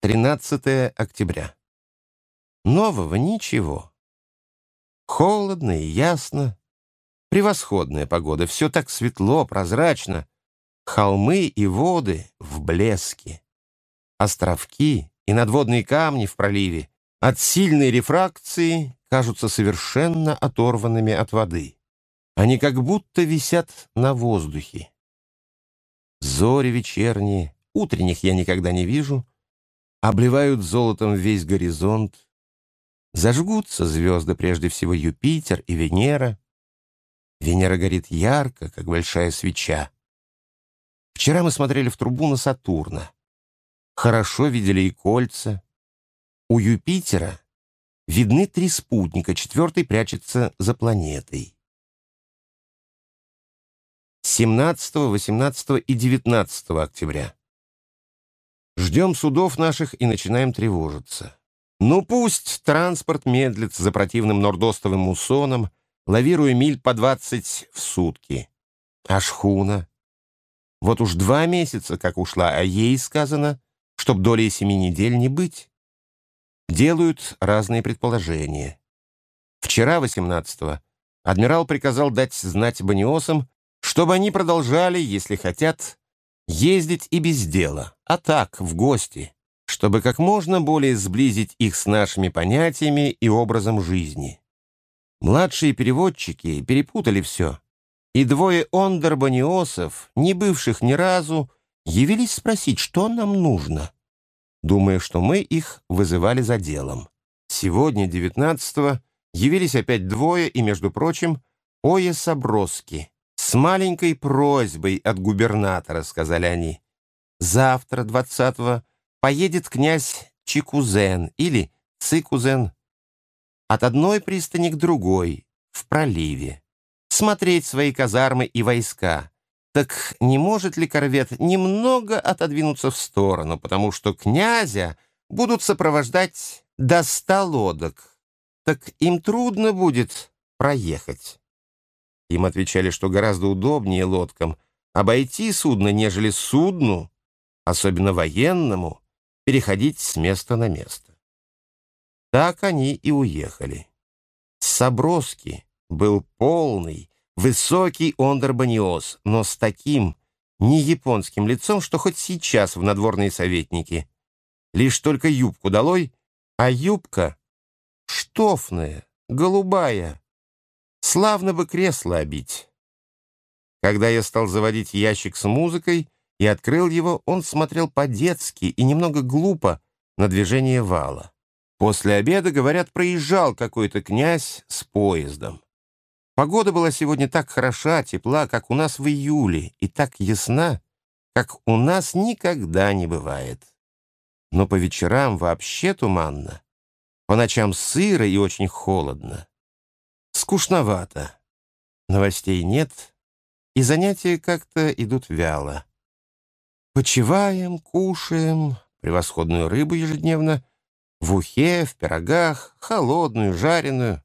13 октября. Нового ничего. Холодно и ясно. Превосходная погода. Все так светло, прозрачно. Холмы и воды в блеске. Островки и надводные камни в проливе от сильной рефракции кажутся совершенно оторванными от воды. Они как будто висят на воздухе. Зори вечерние, утренних я никогда не вижу, обливают золотом весь горизонт. Зажгутся звезды, прежде всего Юпитер и Венера. Венера горит ярко, как большая свеча. Вчера мы смотрели в трубу на Сатурна. Хорошо видели и кольца. У Юпитера видны три спутника, четвертый прячется за планетой. 17, 18 и 19 октября. Ждем судов наших и начинаем тревожиться. Ну пусть транспорт медлит за противным нордостовым муссоном, лавируя миль по 20 в сутки. А шхуна? Вот уж два месяца как ушла, а ей сказано, чтоб долей семи недель не быть. Делают разные предположения. Вчера, 18-го, адмирал приказал дать знать баниосам, чтобы они продолжали, если хотят, ездить и без дела, а так, в гости, чтобы как можно более сблизить их с нашими понятиями и образом жизни. Младшие переводчики перепутали все, и двое ондербаниосов, не бывших ни разу, явились спросить, что нам нужно, думая, что мы их вызывали за делом. Сегодня, 19-го, явились опять двое, и, между прочим, Оя Саброски, с маленькой просьбой от губернатора, сказали они. Завтра, 20-го, поедет князь Чикузен или Цикузен от одной пристани к другой, в проливе, смотреть свои казармы и войска. Так не может ли корвет немного отодвинуться в сторону, потому что князя будут сопровождать до ста лодок? Так им трудно будет проехать. Им отвечали, что гораздо удобнее лодкам обойти судно, нежели судну, особенно военному, переходить с места на место. Так они и уехали. Саброски был полный, высокий ондербаниоз, но с таким не японским лицом, что хоть сейчас в надворные советники. Лишь только юбку долой, а юбка штофная, голубая, Славно бы кресло обить. Когда я стал заводить ящик с музыкой и открыл его, он смотрел по-детски и немного глупо на движение вала. После обеда, говорят, проезжал какой-то князь с поездом. Погода была сегодня так хороша, тепла, как у нас в июле, и так ясна, как у нас никогда не бывает. Но по вечерам вообще туманно, по ночам сыро и очень холодно. Скучновато. Новостей нет, и занятия как-то идут вяло. Почиваем, кушаем превосходную рыбу ежедневно, в ухе, в пирогах, холодную, жареную.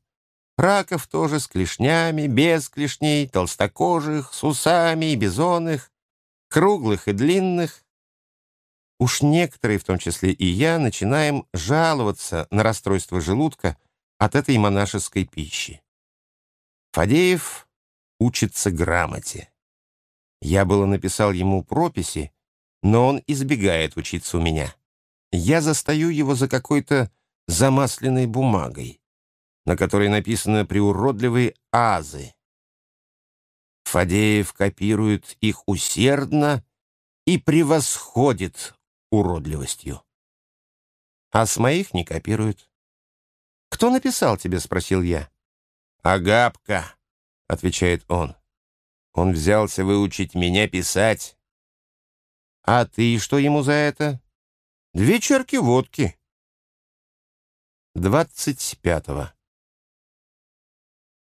Раков тоже с клешнями, без клешней, толстокожих, с усами и бизонных, круглых и длинных. Уж некоторые, в том числе и я, начинаем жаловаться на расстройство желудка от этой монашеской пищи. Фадеев учится грамоте. Я было написал ему прописи, но он избегает учиться у меня. Я застаю его за какой-то замасленной бумагой, на которой написаны приуродливые азы. Фадеев копирует их усердно и превосходит уродливостью. А с моих не копирует. «Кто написал тебе?» — спросил я. «Агапка», — отвечает он. «Он взялся выучить меня писать». «А ты что ему за это?» «Две черки водки». Двадцать пятого.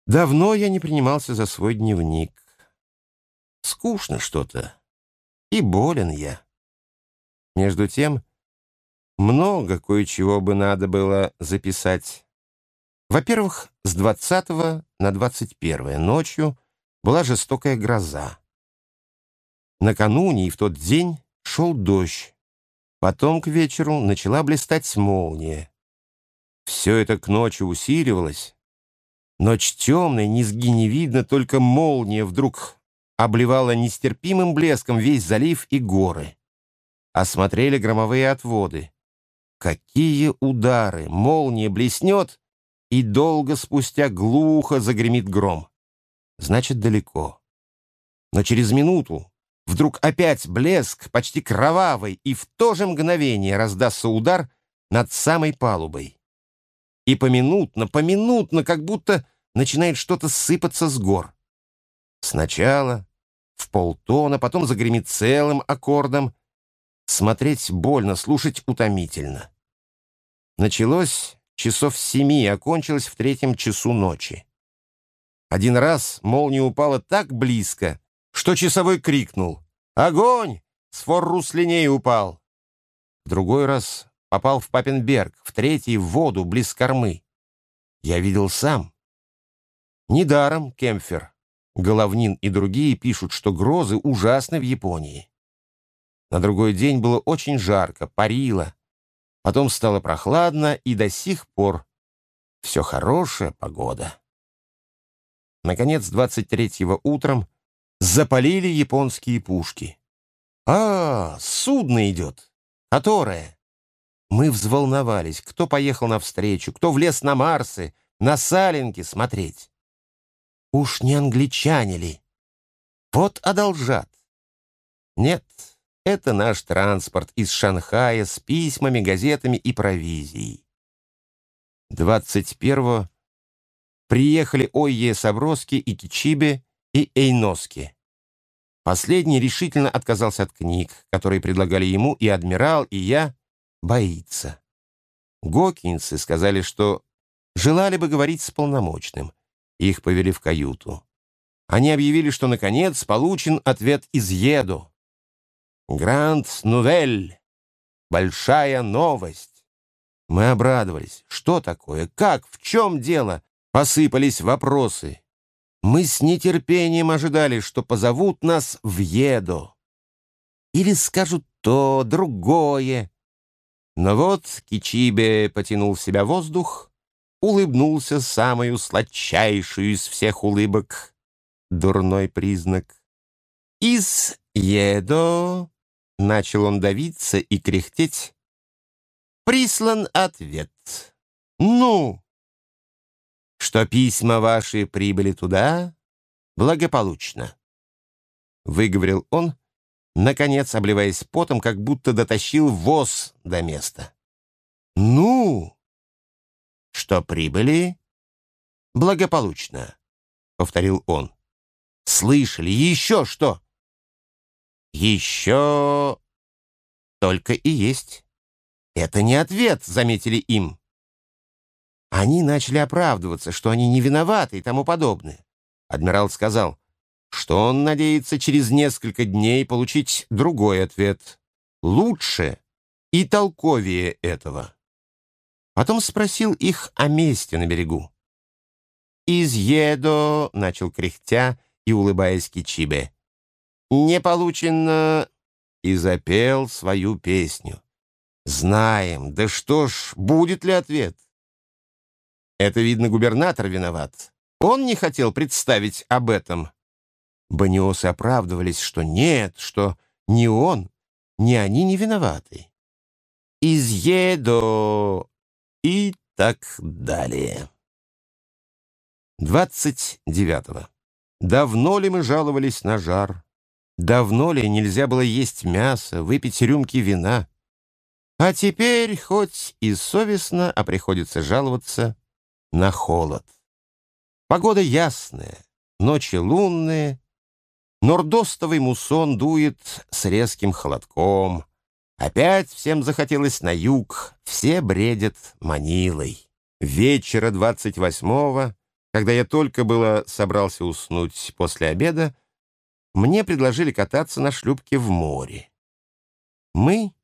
Давно я не принимался за свой дневник. Скучно что-то. И болен я. Между тем, много кое-чего бы надо было записать. Во-первых, с 20 на 21 ночью была жестокая гроза. Накануне и в тот день шел дождь. Потом к вечеру начала блистать молния. Все это к ночи усиливалось. Ночь темная, низги не видно, только молния вдруг обливала нестерпимым блеском весь залив и горы. Осмотрели громовые отводы. Какие удары! Молния блеснет, и долго спустя глухо загремит гром. Значит, далеко. Но через минуту вдруг опять блеск, почти кровавый, и в то же мгновение раздастся удар над самой палубой. И поминутно, поминутно, как будто начинает что-то сыпаться с гор. Сначала в полтона, потом загремит целым аккордом. Смотреть больно, слушать утомительно. Началось часов семи, окончилось в третьем часу ночи. Один раз молния упала так близко, что часовой крикнул «Огонь! Сфор руслиней упал!» В другой раз попал в Папенберг, в третий — в воду, близ кормы. Я видел сам. Недаром Кемфер, Головнин и другие пишут, что грозы ужасны в Японии. На другой день было очень жарко, парило, Потом стало прохладно, и до сих пор все хорошая погода. Наконец, 23-го утром запалили японские пушки. «А, судно идет! Которое?» Мы взволновались, кто поехал навстречу, кто влез на Марсы, на Саленки смотреть. Уж не англичане ли? Вот одолжат. Нет, это наш транспорт из Шанхая с письмами, газетами и провизией. 21-го приехали Ойе Саброски и Кичибе и Эйноски. Последний решительно отказался от книг, которые предлагали ему и адмирал, и я, боится. Гокинсы сказали, что желали бы говорить с полномочным. Их повели в каюту. Они объявили, что, наконец, получен ответ из Еду. Гранд Нувель. Большая новость. Мы обрадовались. Что такое? Как? В чем дело? Посыпались вопросы. Мы с нетерпением ожидали, что позовут нас в Еду. Или скажут то, другое. Но вот Кичибе потянул в себя воздух, улыбнулся самую сладчайшую из всех улыбок. Дурной признак. Из Едо Начал он давиться и кряхтеть. Прислан ответ. Ну, что письма ваши прибыли туда благополучно. Выговорил он, наконец обливаясь потом, как будто дотащил воз до места. Ну, что прибыли благополучно, повторил он. Слышали еще что? Еще только и есть. Это не ответ, заметили им. Они начали оправдываться, что они не виноваты и тому подобное. Адмирал сказал, что он надеется через несколько дней получить другой ответ, лучше и толковее этого. Потом спросил их о месте на берегу. «Из Едо», — начал кряхтя и улыбаясь Кичибе, не получено...» И запел свою песню. «Знаем, да что ж, будет ли ответ?» Это, видно, губернатор виноват. Он не хотел представить об этом. Баниосы оправдывались, что нет, что ни он, ни они не виноваты. Изъедо и так далее. 29. -го. Давно ли мы жаловались на жар? Давно ли нельзя было есть мясо, выпить рюмки вина? А теперь хоть и совестно, а приходится жаловаться на холод. Погода ясная, ночи лунные, нордостовый мусон дует с резким холодком. Опять всем захотелось на юг, все бредят Манилой. Вечера двадцать восьмого, когда я только было собрался уснуть после обеда, мне предложили кататься на шлюпке в море. Мы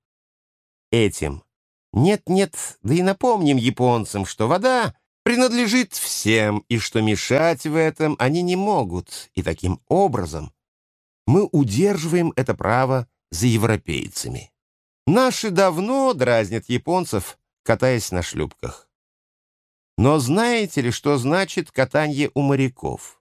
этим нет-нет, да и напомним японцам, что вода принадлежит всем, и что мешать в этом они не могут, и таким образом мы удерживаем это право за европейцами. Наши давно дразнят японцев, катаясь на шлюпках. Но знаете ли, что значит катание у моряков?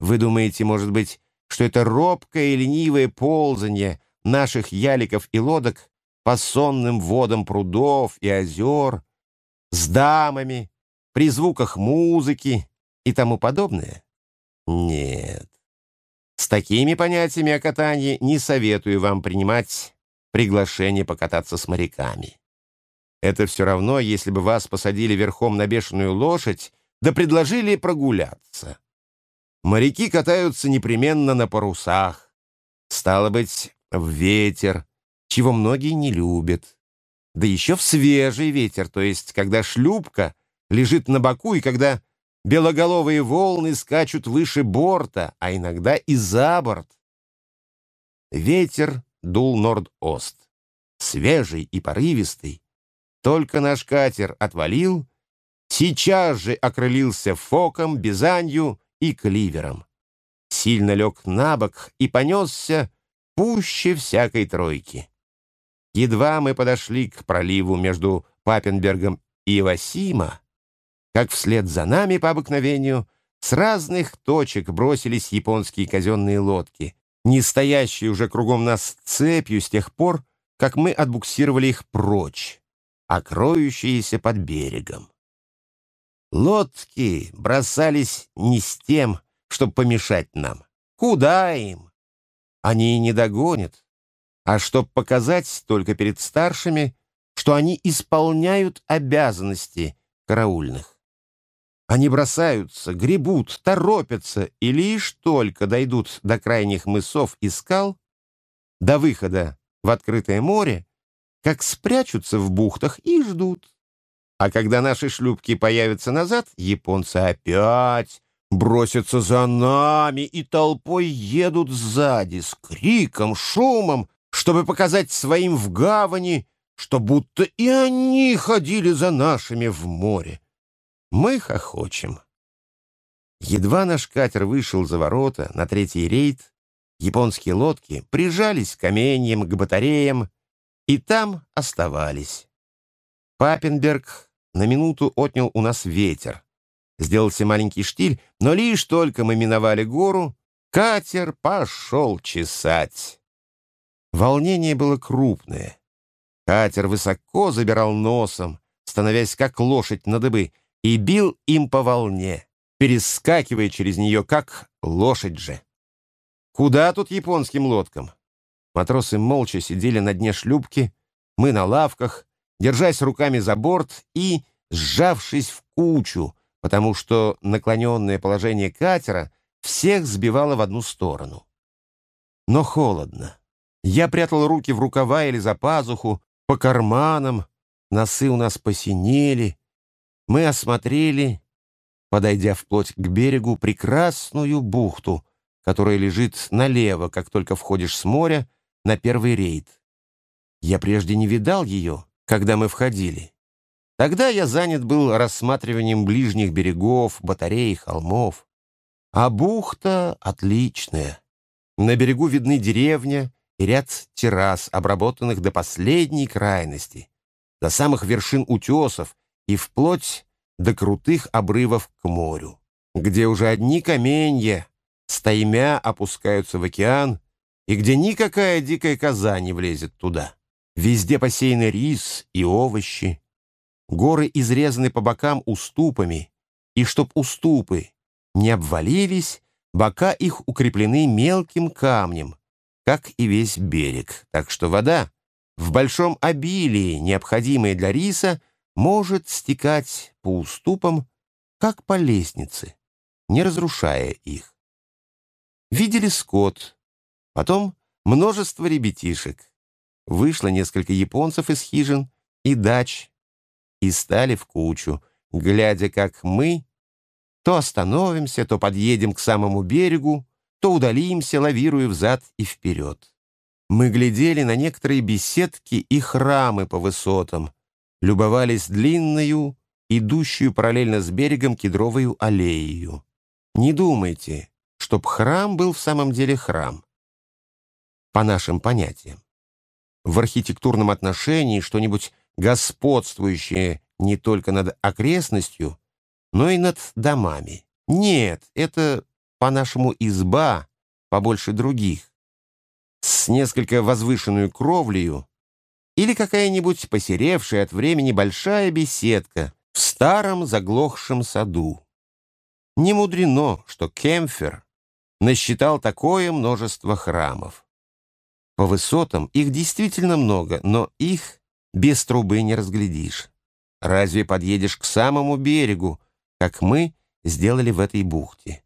Вы думаете, может быть, что это робкое и ленивое ползание наших яликов и лодок по сонным водам прудов и озер, с дамами, при звуках музыки и тому подобное? Нет. С такими понятиями о катании не советую вам принимать приглашение покататься с моряками. Это все равно, если бы вас посадили верхом на бешеную лошадь, да предложили прогуляться. Моряки катаются непременно на парусах. Стало быть, в ветер, чего многие не любят. Да еще в свежий ветер, то есть когда шлюпка лежит на боку и когда белоголовые волны скачут выше борта, а иногда и за борт. Ветер дул норд-ост, свежий и порывистый. Только наш катер отвалил, сейчас же окрылился фоком, бизанью и кливером. Сильно лег на бок и понесся пуще всякой тройки. Едва мы подошли к проливу между Папенбергом и Васима, как вслед за нами по обыкновению с разных точек бросились японские казенные лодки, не стоящие уже кругом нас цепью с тех пор, как мы отбуксировали их прочь, а кроющиеся под берегом. Лодки бросались не с тем, чтобы помешать нам. Куда им? Они и не догонят. А чтобы показать только перед старшими, что они исполняют обязанности караульных. Они бросаются, гребут, торопятся, и лишь только дойдут до крайних мысов и скал, до выхода в открытое море, как спрячутся в бухтах и ждут. А когда наши шлюпки появятся назад, японцы опять бросятся за нами и толпой едут сзади с криком, шумом, чтобы показать своим в гавани, что будто и они ходили за нашими в море. Мы хохочем. Едва наш катер вышел за ворота на третий рейд, японские лодки прижались к каменьям, к батареям, и там оставались. Папенберг на минуту отнял у нас ветер. Сделался маленький штиль, но лишь только мы миновали гору, катер пошел чесать. Волнение было крупное. Катер высоко забирал носом, становясь как лошадь на дыбы, и бил им по волне, перескакивая через нее, как лошадь же. Куда тут японским лодкам? Матросы молча сидели на дне шлюпки, мы на лавках, держась руками за борт и сжавшись в кучу, потому что наклоненное положение катера всех сбивало в одну сторону. Но холодно. Я прятал руки в рукава или за пазуху, по карманам, носы у нас посинели. Мы осмотрели, подойдя вплоть к берегу, прекрасную бухту, которая лежит налево, как только входишь с моря, на первый рейд. Я прежде не видал ее, когда мы входили. Тогда я занят был рассматриванием ближних берегов, батарей, холмов. А бухта отличная. На берегу видны деревня и ряд террас, обработанных до последней крайности, до самых вершин утесов и вплоть до крутых обрывов к морю, где уже одни каменья стаймя опускаются в океан и где никакая дикая коза не влезет туда. Везде посеяны рис и овощи. Горы изрезаны по бокам уступами, и чтоб уступы не обвалились, бока их укреплены мелким камнем, как и весь берег, так что вода в большом обилии, необходимая для риса, может стекать по уступам, как по лестнице, не разрушая их. Видели скот, потом множество ребятишек вышло несколько японцев из хижин и дач и стали в кучу, глядя, как мы то остановимся, то подъедем к самому берегу, то удалимся, лавируя взад и вперед. Мы глядели на некоторые беседки и храмы по высотам, любовались длинную, идущую параллельно с берегом кедровую аллею. Не думайте, чтоб храм был в самом деле храм. По нашим понятиям. В архитектурном отношении что-нибудь господствующее не только над окрестностью, но и над домами. Нет, это, по-нашему, изба, побольше других, с несколько возвышенную кровлею или какая-нибудь посеревшая от времени большая беседка в старом заглохшем саду. Не мудрено, что Кемфер насчитал такое множество храмов. По высотам их действительно много, но их без трубы не разглядишь. Разве подъедешь к самому берегу, как мы сделали в этой бухте?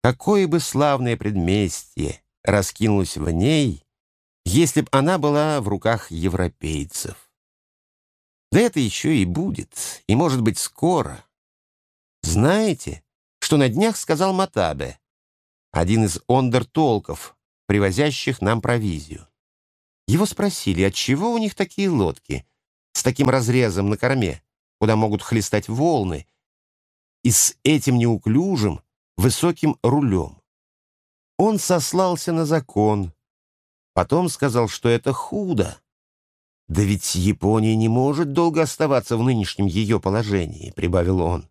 Какое бы славное предместье раскинулось в ней, если б она была в руках европейцев. Да это еще и будет, и, может быть, скоро. Знаете, что на днях сказал Матабе, один из ондертолков, привозящих нам провизию. Его спросили, отчего у них такие лодки с таким разрезом на корме, куда могут хлестать волны, и с этим неуклюжим, высоким рулем. Он сослался на закон, потом сказал, что это худо. «Да ведь Япония не может долго оставаться в нынешнем ее положении», — прибавил он.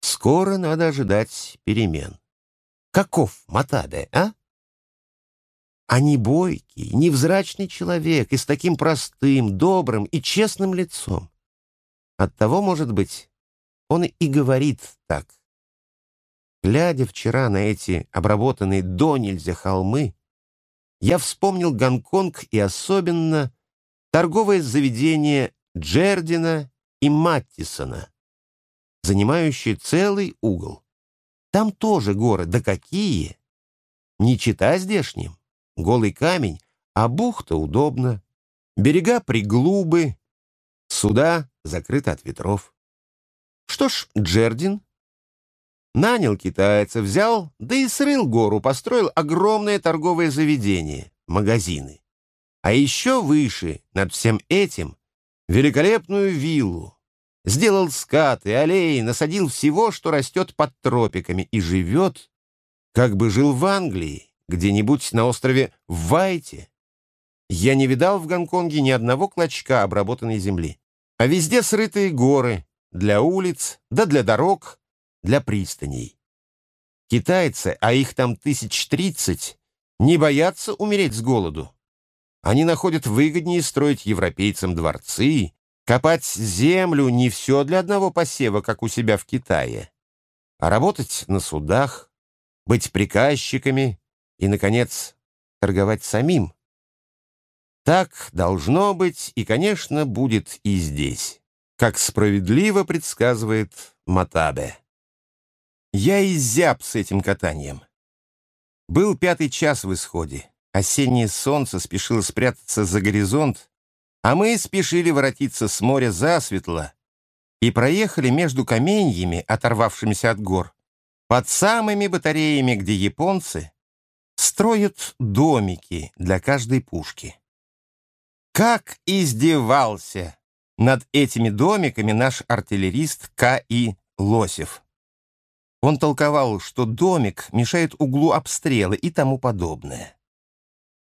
«Скоро надо ожидать перемен». Каков Матабе, а? А не бойкий, невзрачный человек и с таким простым, добрым и честным лицом. Оттого, может быть, он и говорит так. Глядя вчера на эти обработанные до нельзя холмы, я вспомнил Гонконг и особенно торговое заведение Джердина и Маттисона, занимающее целый угол. Там тоже горы, да какие! Не чита здешним. Голый камень, а бухта удобна. Берега приглубы, суда закрыты от ветров. Что ж, Джердин нанял китайца, взял, да и срыл гору, построил огромное торговое заведение, магазины. А еще выше, над всем этим, великолепную виллу. Сделал скаты, аллеи, насадил всего, что растет под тропиками, и живет, как бы жил в Англии, где-нибудь на острове Вайте. Я не видал в Гонконге ни одного клочка обработанной земли, а везде срытые горы для улиц, да для дорог, для пристаней. Китайцы, а их там тысяч тридцать, не боятся умереть с голоду. Они находят выгоднее строить европейцам дворцы, копать землю не все для одного посева, как у себя в Китае, а работать на судах, быть приказчиками и, наконец, торговать самим. Так должно быть и, конечно, будет и здесь, как справедливо предсказывает Матабе. Я изяб с этим катанием. Был пятый час в исходе. Осеннее солнце спешило спрятаться за горизонт, а мы спешили воротиться с моря засветло и проехали между каменьями, оторвавшимися от гор, под самыми батареями, где японцы строят домики для каждой пушки. Как издевался над этими домиками наш артиллерист К.И. Лосев. Он толковал, что домик мешает углу обстрела и тому подобное.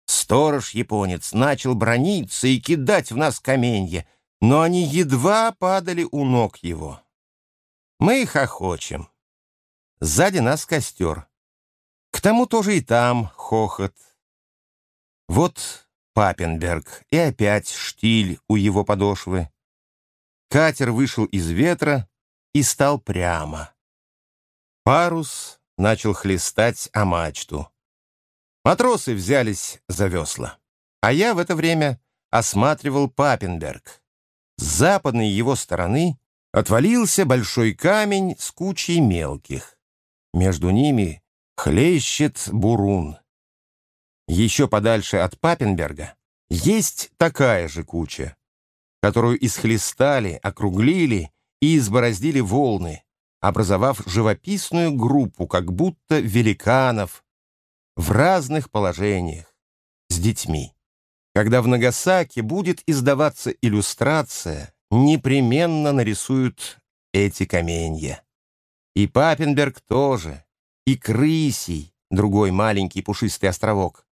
Сторож-японец начал брониться и кидать в нас каменья, но они едва падали у ног его. Мы их охочем. Сзади нас костер. К тому тоже и там хохот. Вот Папенберг, и опять штиль у его подошвы. Катер вышел из ветра и стал прямо. Парус начал хлестать о мачту. Матросы взялись за весла. А я в это время осматривал Папенберг. С западной его стороны отвалился большой камень с кучей мелких. Между ними хлещет бурун. Еще подальше от Папенберга есть такая же куча, которую исхлестали, округлили и избороздили волны, образовав живописную группу как будто великанов в разных положениях с детьми. Когда в Нагасаки будет издаваться иллюстрация, непременно нарисуют эти каменья. И Папенберг тоже, и Крысий, другой маленький пушистый островок.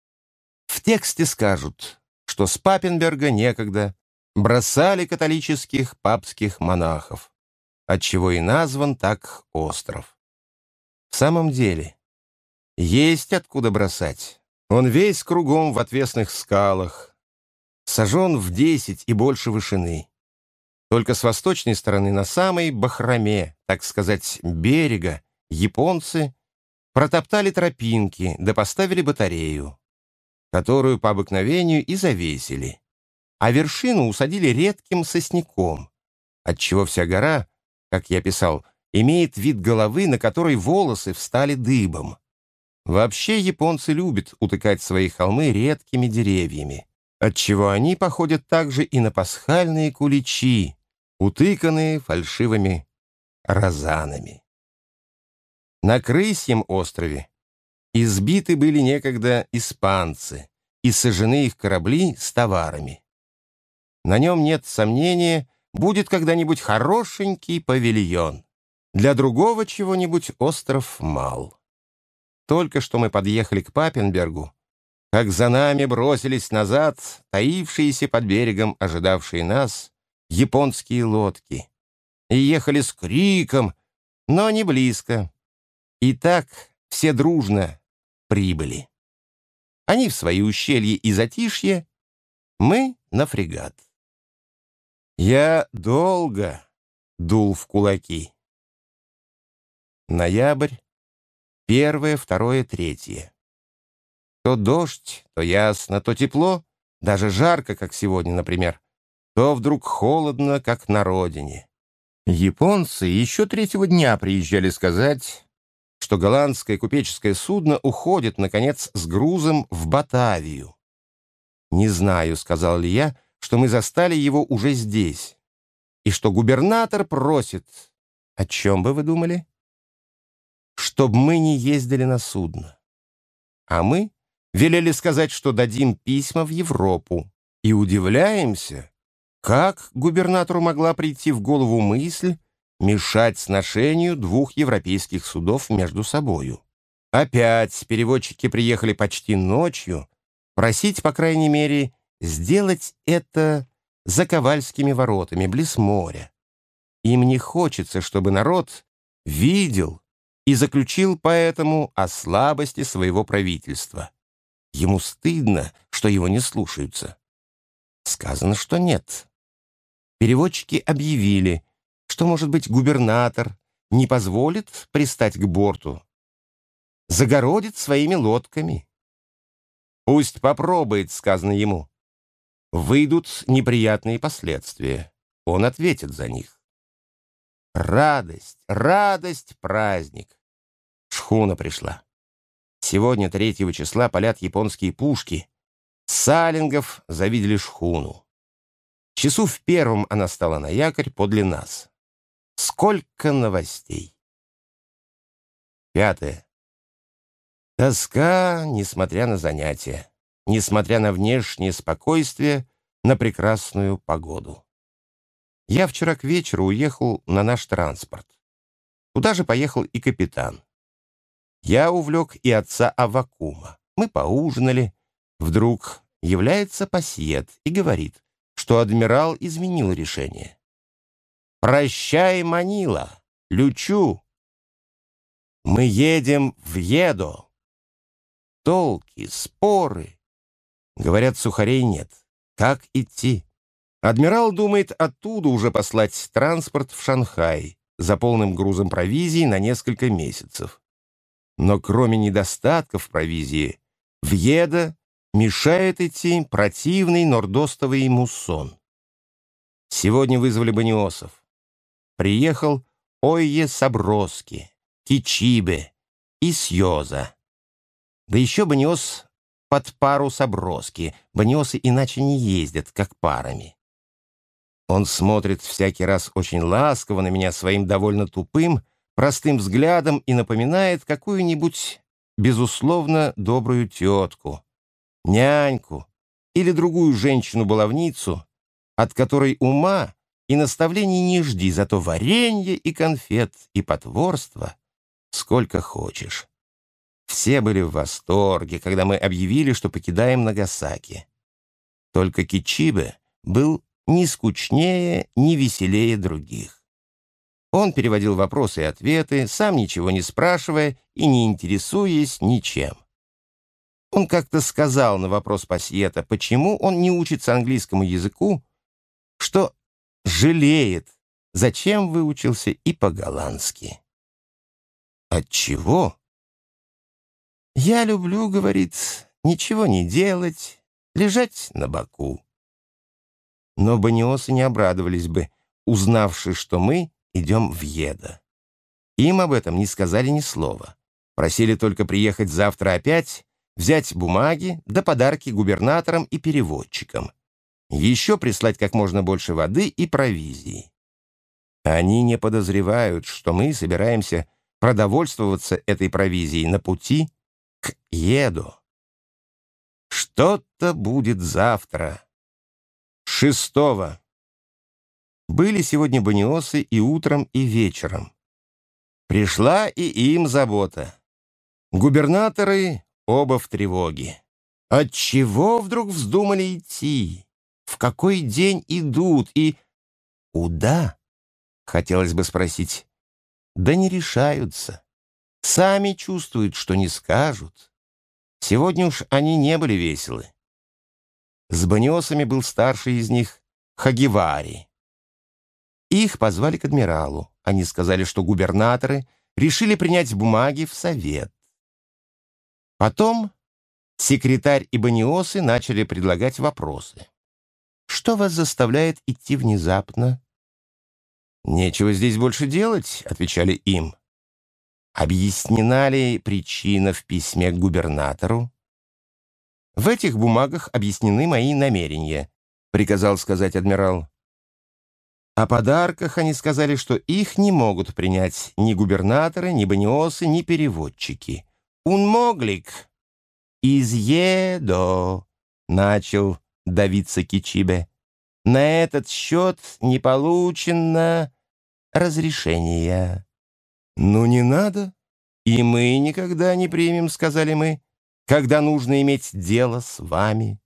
В тексте скажут что с Папенберга некогда бросали католических папских монахов, отчего и назван так остров. В самом деле, есть откуда бросать. Он весь кругом в отвесных скалах, сожжен в десять и больше вышины. Только с восточной стороны, на самой бахроме, так сказать, берега, японцы протоптали тропинки да поставили батарею, которую по обыкновению и завесили, а вершину усадили редким сосняком, отчего вся гора, как я писал, имеет вид головы, на которой волосы встали дыбом. Вообще японцы любят утыкать свои холмы редкими деревьями, отчего они походят также и на пасхальные куличи, утыканные фальшивыми розанами. На Крысьем острове избиты были некогда испанцы и сожжены их корабли с товарами. На нем нет сомнения, будет когда-нибудь хорошенький павильон. Для другого чего-нибудь остров мал. Только что мы подъехали к Папенбергу, как за нами бросились назад таившиеся под берегом ожидавшие нас японские лодки и ехали с криком, но не близко. И так все дружно прибыли. Они в свои ущелья и затишье, мы на фрегат. Я долго дул в кулаки. Ноябрь, первое, второе, третье. То дождь, то ясно, то тепло, даже жарко, как сегодня, например то вдруг холодно, как на родине. Японцы еще третьего дня приезжали сказать, что голландское купеческое судно уходит, наконец, с грузом в Батавию. «Не знаю», — сказал ли я, — «что мы застали его уже здесь, и что губернатор просит...» «О чем бы вы думали?» «Чтоб мы не ездили на судно. А мы велели сказать, что дадим письма в Европу, и удивляемся, как губернатору могла прийти в голову мысль мешать сношению двух европейских судов между собою? Опять переводчики приехали почти ночью, просить, по крайней мере, сделать это за Ковальскими воротами, близ моря. Им не хочется, чтобы народ видел и заключил поэтому о слабости своего правительства. Ему стыдно, что его не слушаются. Сказано, что нет. Переводчики объявили, что, может быть, губернатор не позволит пристать к борту, загородит своими лодками. Пусть попробует, сказано ему. Выйдут неприятные последствия. Он ответит за них. Радость, радость, праздник. Шхуна пришла. Сегодня, 3 числа, полят японские пушки. Салингов завидели шхуну. Часу в первом она стала на якорь подле нас. Сколько новостей! Пятое. Тоска, несмотря на занятия, несмотря на внешнее спокойствие, на прекрасную погоду. Я вчера к вечеру уехал на наш транспорт. Туда же поехал и капитан. Я увлек и отца Авакума. Мы поужинали. Вдруг является пассиет и говорит, что адмирал изменил решение. «Прощай, Манила, Лючу! Мы едем в Едо!» Толки, споры. Говорят, сухарей нет. Как идти? Адмирал думает оттуда уже послать транспорт в Шанхай за полным грузом провизии на несколько месяцев. Но кроме недостатков провизии, в Едо мешает идти противный нордостовый муссон. Сегодня вызвали Баниосов. Приехал Ойе Саброски, Кичибе и Сьоза. Да еще Баниос под пару Саброски. Баниосы иначе не ездят, как парами. Он смотрит всякий раз очень ласково на меня своим довольно тупым, простым взглядом и напоминает какую-нибудь, безусловно, добрую тетку, няньку или другую женщину-баловницу, от которой ума и наставлений не жди, зато варенье и конфет и потворство сколько хочешь. Все были в восторге, когда мы объявили, что покидаем Нагасаки. Только Кичибе был ни скучнее, ни веселее других. Он переводил вопросы и ответы, сам ничего не спрашивая и не интересуясь ничем. Он как-то сказал на вопрос Пассиета, почему он не учится английскому языку, что жалеет, зачем выучился и по-голландски. Отчего? «Я люблю, — говорит, — ничего не делать, лежать на боку». Но баниосы не обрадовались бы, узнавши, что мы идем в Еда. Им об этом не сказали ни слова. Просили только приехать завтра опять, взять бумаги да подарки губернаторам и переводчикам. Еще прислать как можно больше воды и провизии. Они не подозревают, что мы собираемся продовольствоваться этой провизией на пути к Еду. Что-то будет завтра. Шестого. Были сегодня баниосы и утром, и вечером. Пришла и им забота. Губернаторы оба в тревоге. Отчего вдруг вздумали идти? Какой день идут и куда? Хотелось бы спросить. Да не решаются. Сами чувствуют, что не скажут. Сегодня уж они не были веселы. С баниосами был старший из них Хагивари. Их позвали к адмиралу. Они сказали, что губернаторы решили принять бумаги в совет. Потом секретарь и баниосы начали предлагать вопросы. «Что вас заставляет идти внезапно?» «Нечего здесь больше делать», — отвечали им. Объяснена ли причина в письме к губернатору? «В этих бумагах объяснены мои намерения», — приказал сказать адмирал. О подарках они сказали, что их не могут принять ни губернаторы, ни баниосы, ни переводчики. «Un моглик из едо», — начал давиться Кичибе. «На этот счет не получено разрешения». «Ну, не надо. И мы никогда не примем», — сказали мы, «когда нужно иметь дело с вами».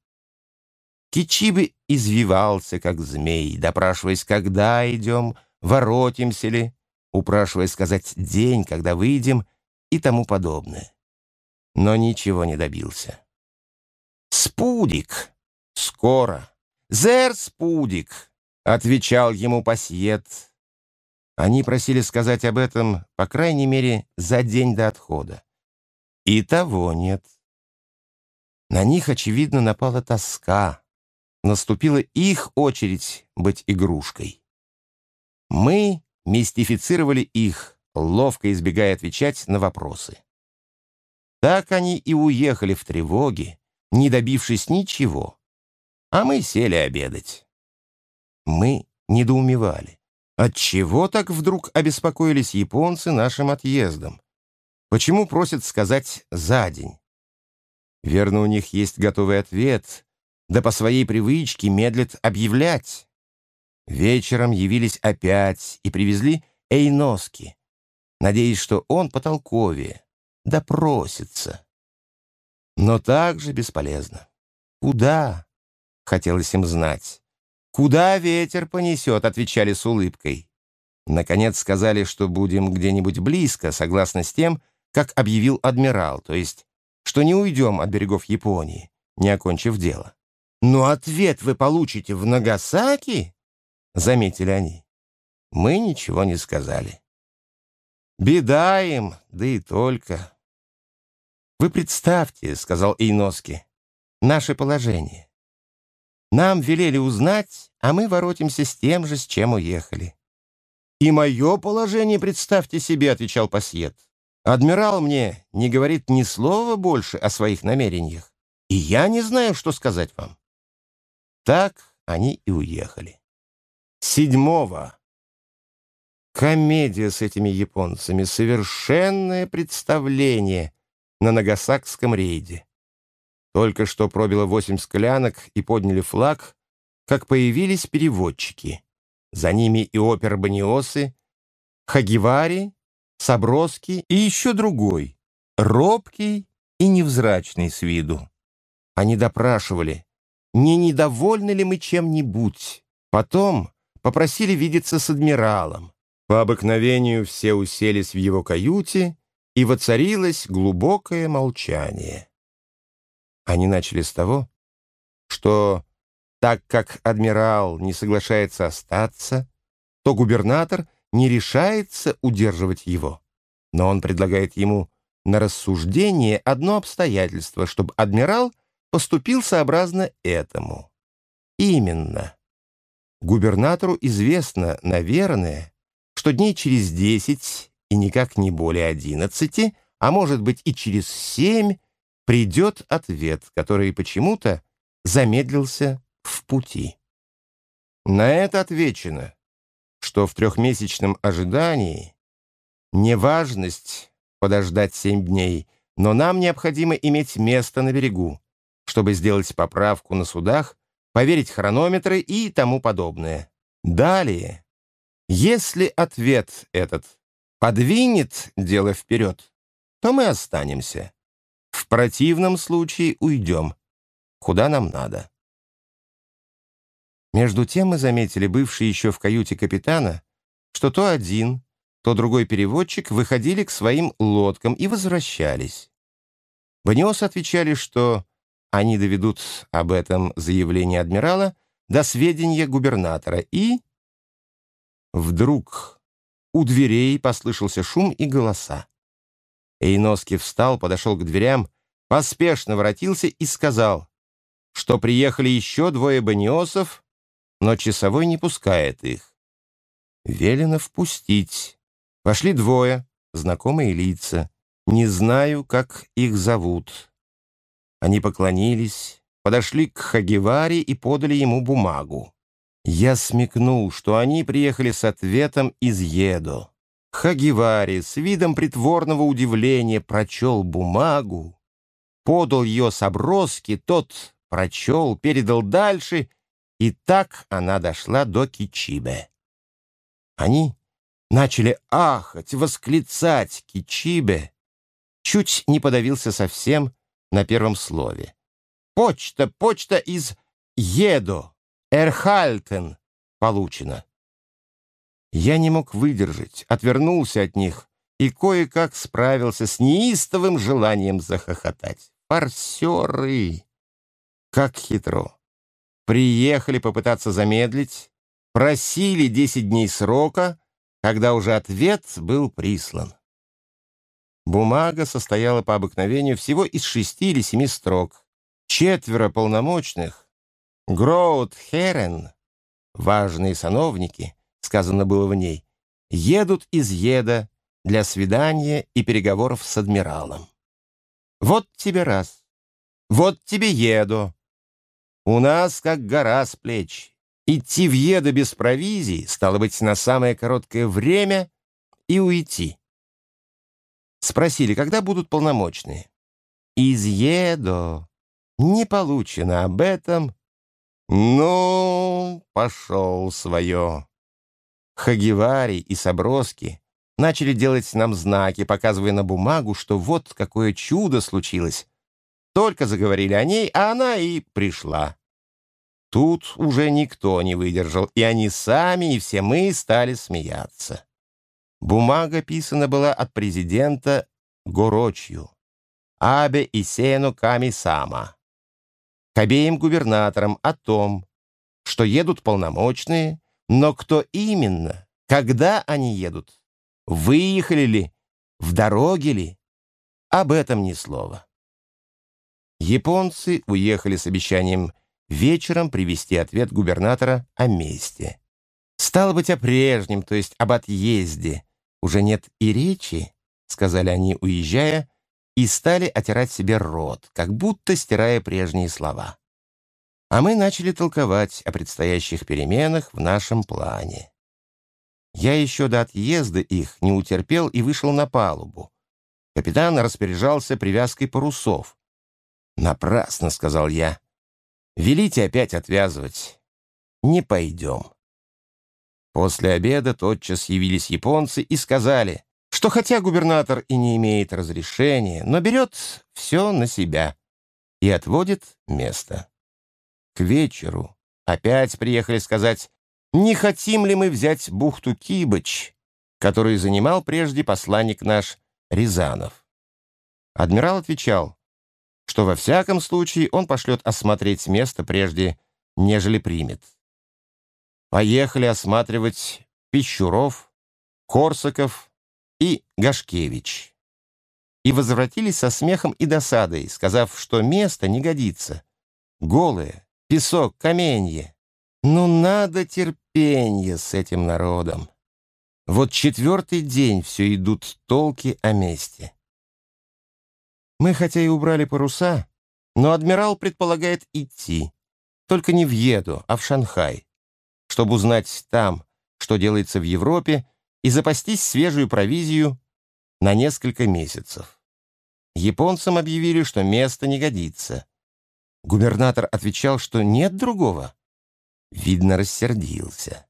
Кичибы извивался, как змей, допрашиваясь, когда идем, воротимся ли, упрашивая сказать день, когда выйдем и тому подобное. Но ничего не добился. «Спудик! Скоро! Зер Спудик!» — отвечал ему пассиет. Они просили сказать об этом, по крайней мере, за день до отхода. И того нет. На них, очевидно, напала тоска. Наступила их очередь быть игрушкой. Мы мистифицировали их, ловко избегая отвечать на вопросы. Так они и уехали в тревоге, не добившись ничего. А мы сели обедать. Мы недоумевали. Отчего так вдруг обеспокоились японцы нашим отъездом? Почему просят сказать «за день»? Верно, у них есть готовый ответ, да по своей привычке медлят объявлять. Вечером явились опять и привезли Эйноски, надеясь, что он потолковее, допросится. Но также бесполезно. Куда? Хотелось им знать. «Куда ветер понесет?» — отвечали с улыбкой. Наконец сказали, что будем где-нибудь близко, согласно с тем, как объявил адмирал, то есть, что не уйдем от берегов Японии, не окончив дело. «Но ответ вы получите в Нагасаки?» — заметили они. Мы ничего не сказали. «Беда им, да и только». «Вы представьте», — сказал Эйноски, — «наше положение. Нам велели узнать, а мы воротимся с тем же, с чем уехали. «И мое положение, представьте себе», — отвечал Пассиет. «Адмирал мне не говорит ни слова больше о своих намерениях, и я не знаю, что сказать вам». Так они и уехали. Седьмого. Комедия с этими японцами, совершенное представление на Нагасакском рейде. Только что пробило восемь склянок и подняли флаг, как появились переводчики. За ними и опер Баниосы, Хагивари, Саброски и еще другой, робкий и невзрачный с виду. Они допрашивали, не недовольны ли мы чем-нибудь. Потом попросили видеться с адмиралом. По обыкновению все уселись в его каюте, и воцарилось глубокое молчание. Они начали с того, что так как адмирал не соглашается остаться, то губернатор не решается удерживать его. Но он предлагает ему на рассуждение одно обстоятельство, чтобы адмирал поступил сообразно этому. Именно. Губернатору известно, наверное, что дней через десять и никак не более одиннадцати, а может быть и через семь, придет ответ, который почему-то замедлился в пути. На это отвечено, что в трехмесячном ожидании неважность подождать семь дней, но нам необходимо иметь место на берегу, чтобы сделать поправку на судах, поверить хронометры и тому подобное. Далее, если ответ этот подвинет дело вперед, то мы останемся. В противном случае уйдем, куда нам надо. Между тем мы заметили, бывший еще в каюте капитана, что то один, то другой переводчик выходили к своим лодкам и возвращались. Баниос отвечали, что они доведут об этом заявление адмирала до сведения губернатора, и... Вдруг у дверей послышался шум и голоса. Эйноски встал, подошел к дверям, поспешно воротился и сказал, что приехали еще двое баниосов но часовой не пускает их. Велено впустить. Вошли двое, знакомые лица. Не знаю, как их зовут. Они поклонились, подошли к Хагеваре и подали ему бумагу. Я смекнул, что они приехали с ответом из Едо. Хагивари с видом притворного удивления прочел бумагу, подал ее Саброски, тот прочел, передал дальше и так она дошла до Кичибе. Они начали ахать, восклицать Кичибе. Чуть не подавился совсем на первом слове. «Почта, почта из Едо, Эрхальтен получена». Я не мог выдержать, отвернулся от них и кое-как справился с неистовым желанием захохотать. Форсеры! Как хитро! приехали попытаться замедлить, просили 10 дней срока, когда уже ответ был прислан. Бумага состояла по обыкновению всего из шести или семи строк. Четверо полномочных, Гроуд Херен, важные сановники, сказано было в ней, едут из Еда для свидания и переговоров с адмиралом. Вот тебе раз, вот тебе еду, у нас как гора с плеч. Идти в Еда без провизии, стало быть, на самое короткое время и уйти. Спросили, когда будут полномочные. Из Едо не получено об этом. Ну, пошел свое. Хагивари и Соброски начали делать нам знаки, показывая на бумагу, что вот какое чудо случилось. Только заговорили о ней, а она и пришла. Тут уже никто не выдержал, и они сами, и все мы стали смеяться. Бумага писана была от президента Горочью, Абе и Сену Ками-Сама, к обеим губернаторам о том, что едут полномочные, но кто именно, когда они едут, выехали ли, в дороге ли, об этом ни слова. Японцы уехали с обещанием вечером привести ответ губернатора о месте. Стало быть, о прежнем, то есть об отъезде. Уже нет и речи, сказали они, уезжая, и стали отирать себе рот, как будто стирая прежние слова. А мы начали толковать о предстоящих переменах в нашем плане. Я еще до отъезда их не утерпел и вышел на палубу. Капитан распоряжался привязкой парусов. «Напрасно», — сказал я. Велите опять отвязывать. Не пойдем. После обеда тотчас явились японцы и сказали, что хотя губернатор и не имеет разрешения, но берет все на себя и отводит место. К вечеру опять приехали сказать, не хотим ли мы взять бухту Кибыч, которую занимал прежде посланник наш Рязанов. Адмирал отвечал, что во всяком случае он пошлет осмотреть место прежде, нежели примет. Поехали осматривать Пищуров, Корсаков и Гашкевич. И возвратились со смехом и досадой, сказав, что место не годится. Голое, песок, каменье. Ну надо терпенье с этим народом. Вот четвертый день все идут толки о месте. Мы хотя и убрали паруса, но адмирал предполагает идти. Только не в Еду, а в Шанхай, чтобы узнать там, что делается в Европе, и запастись свежую провизию на несколько месяцев. Японцам объявили, что место не годится. Губернатор отвечал, что нет другого. Видно, рассердился.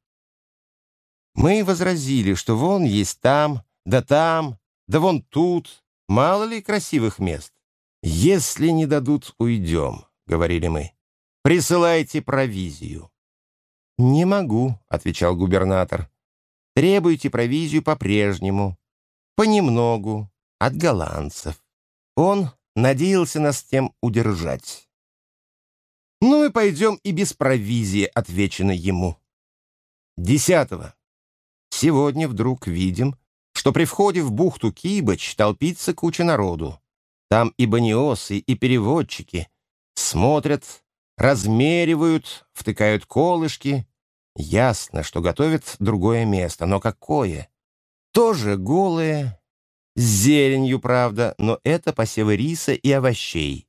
Мы возразили, что вон есть там, да там, да вон тут, мало ли красивых мест. «Если не дадут, уйдем», — говорили мы. «Присылайте провизию». «Не могу», — отвечал губернатор. «Требуйте провизию по-прежнему, понемногу, от голландцев». Он надеялся нас тем удержать. «Ну и пойдем и без провизии», — отвечено ему. Десятого. Сегодня вдруг видим, что при входе в бухту Кибач толпится куча народу. Там и баниосы, и переводчики. Смотрят, размеривают, втыкают колышки. Ясно, что готовят другое место, но какое? Тоже голое, с зеленью, правда, но это посевы риса и овощей.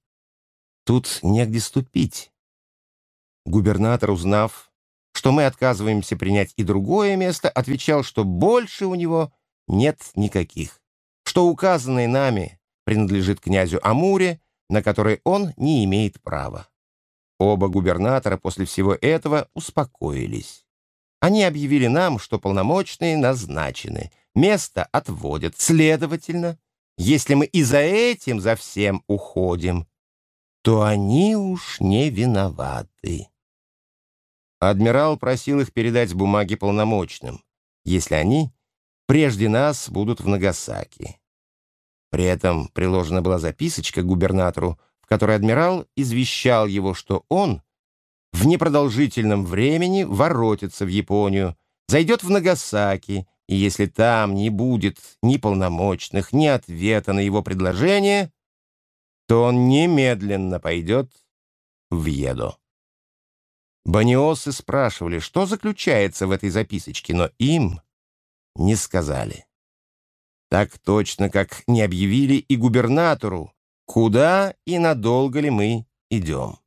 Тут негде ступить. Губернатор, узнав, что мы отказываемся принять и другое место, отвечал, что больше у него нет никаких, что указанное нами принадлежит князю Амуре, на который он не имеет права. Оба губернатора после всего этого успокоились. Они объявили нам, что полномочные назначены, место отводят. Следовательно, если мы и за этим, за всем уходим, то они уж не виноваты. Адмирал просил их передать бумаги полномочным, если они прежде нас будут в Нагасаки. При этом приложена была записочка губернатору, в которой адмирал извещал его, что он в непродолжительном времени воротится в Японию, зайдет в Нагасаки, и если там не будет ни полномочных, ни ответа на его предложение, то он немедленно пойдет в Едо. Баниосы спрашивали, что заключается в этой записочке, но им не сказали. Так точно, как не объявили и губернатору, куда и надолго ли мы идем.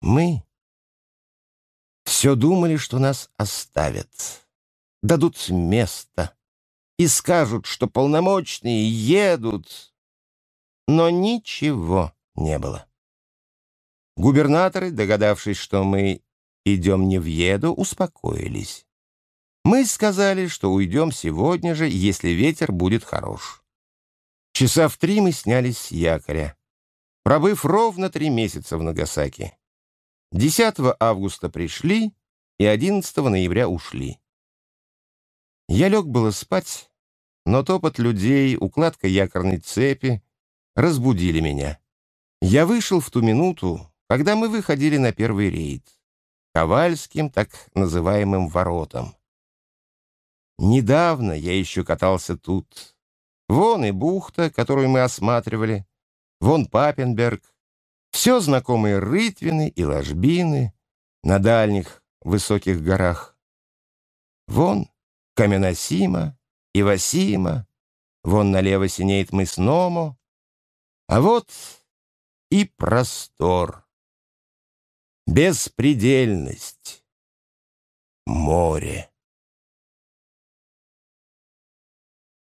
Мы все думали, что нас оставят, дадут место и скажут, что полномочные едут, но ничего не было. Губернаторы, догадавшись, что мы идем не в еду, успокоились. Мы сказали, что уйдем сегодня же, если ветер будет хорош. Часа в три мы снялись с якоря, пробыв ровно три месяца в Нагасаки. 10 августа пришли и 11 ноября ушли. Я лег было спать, но топот людей, укладка якорной цепи разбудили меня. Я вышел в ту минуту, когда мы выходили на первый рейд, Ковальским так называемым воротам. Недавно я еще катался тут. Вон и бухта, которую мы осматривали, вон Папенберг. Все знакомые рытвины и ложбины на дальних высоких горах. Вон Каменосима, Ивасима, вон налево синеет мыс Номо, а вот и простор. Беспредельность. Море.